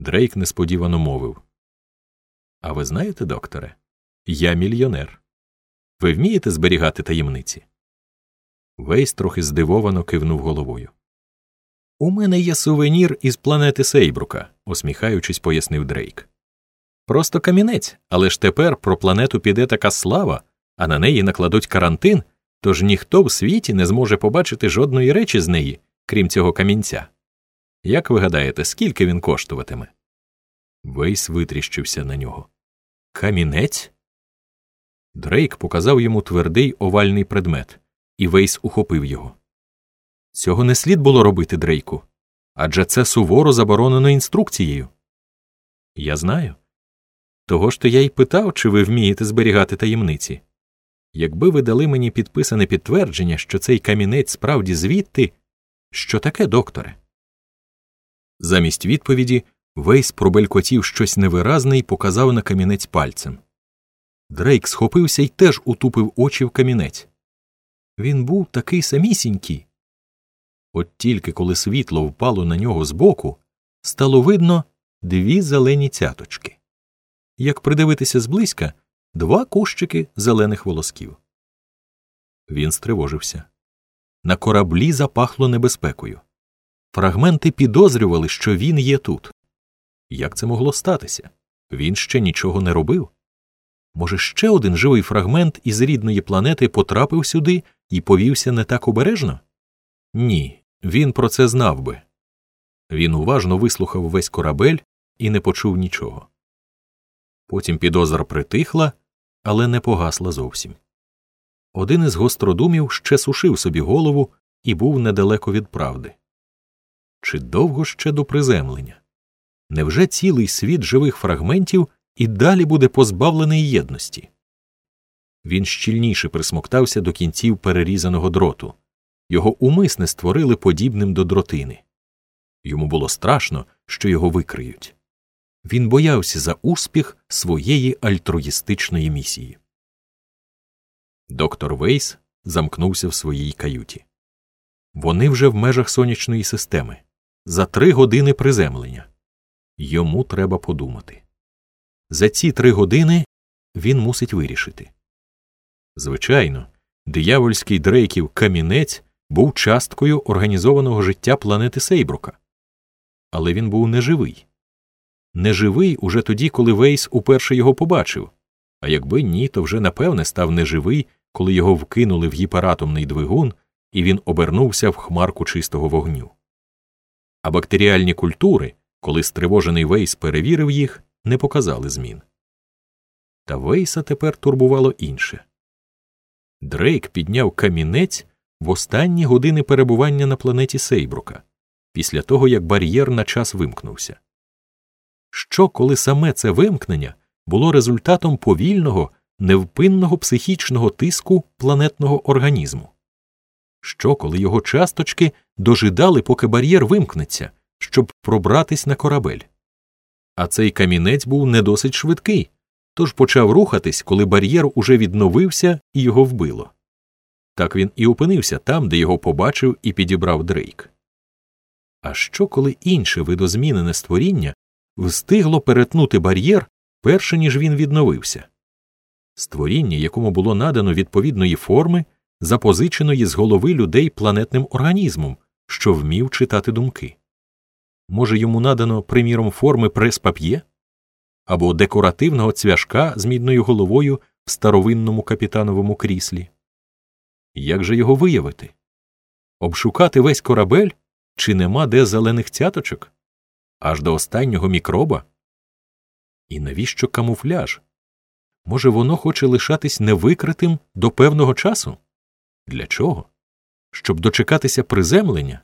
Дрейк несподівано мовив. А ви знаєте, докторе, я мільйонер. Ви вмієте зберігати таємниці? Вейс трохи здивовано кивнув головою. У мене є сувенір із планети Сейбрука, усміхаючись, пояснив Дрейк. Просто камінець, але ж тепер про планету піде така слава, а на неї накладуть карантин, тож ніхто в світі не зможе побачити жодної речі з неї, крім цього камінця. Як ви гадаєте, скільки він коштуватиме? Вейс витріщився на нього. Камінець? Дрейк показав йому твердий овальний предмет, і Вейс ухопив його. Цього не слід було робити, Дрейку, адже це суворо заборонено інструкцією. Я знаю. Того ж то я й питав, чи ви вмієте зберігати таємниці. Якби ви дали мені підписане підтвердження, що цей камінець справді звідти, що таке, докторе? Замість відповіді Вейс пробелькотів щось невиразне і показав на камінець пальцем. Дрейк схопився і теж утупив очі в камінець. Він був такий самісінький. От тільки коли світло впало на нього збоку, стало видно дві зелені цяточки. Як придивитися зблизька, два кущики зелених волосків. Він стривожився. На кораблі запахло небезпекою. Фрагменти підозрювали, що він є тут. Як це могло статися? Він ще нічого не робив. Може, ще один живий фрагмент із рідної планети потрапив сюди і повівся не так обережно? Ні, він про це знав би. Він уважно вислухав весь корабель і не почув нічого. Потім підозра притихла, але не погасла зовсім. Один із гостродумів ще сушив собі голову і був недалеко від правди. Чи довго ще до приземлення? Невже цілий світ живих фрагментів і далі буде позбавлений єдності? Він щільніше присмоктався до кінців перерізаного дроту. Його умисне створили подібним до дротини. Йому було страшно, що його викриють. Він боявся за успіх своєї альтруїстичної місії. Доктор Вейс замкнувся в своїй каюті. Вони вже в межах сонячної системи за три години приземлення. Йому треба подумати. За ці три години він мусить вирішити. Звичайно, диявольський дрейків камінець був часткою організованого життя планети Сейбрука. Але він був неживий. Неживий уже тоді, коли Вейс уперше його побачив, а якби ні, то вже напевне став неживий, коли його вкинули в гіператомний двигун, і він обернувся в хмарку чистого вогню. А бактеріальні культури, коли стривожений Вейс перевірив їх, не показали змін. Та Вейса тепер турбувало інше. Дрейк підняв камінець в останні години перебування на планеті Сейбрука, після того як бар'єр на час вимкнувся. Що, коли саме це вимкнення було результатом повільного, невпинного психічного тиску планетного організму? Що, коли його часточки дожидали, поки бар'єр вимкнеться, щоб пробратись на корабель? А цей камінець був не досить швидкий, тож почав рухатись, коли бар'єр уже відновився і його вбило. Так він і опинився там, де його побачив і підібрав Дрейк. А що, коли інше видозмінене створіння встигло перетнути бар'єр, перше ніж він відновився? Створіння, якому було надано відповідної форми, запозиченої з голови людей планетним організмом, що вмів читати думки. Може, йому надано, приміром, форми прес-пап'є? або декоративного цвяшка з мідною головою в старовинному капітановому кріслі. Як же його виявити? Обшукати весь корабель, чи нема де зелених цяточок? Аж до останнього мікроба? І навіщо камуфляж? Може, воно хоче лишатись невикритим до певного часу? Для чого? Щоб дочекатися приземлення?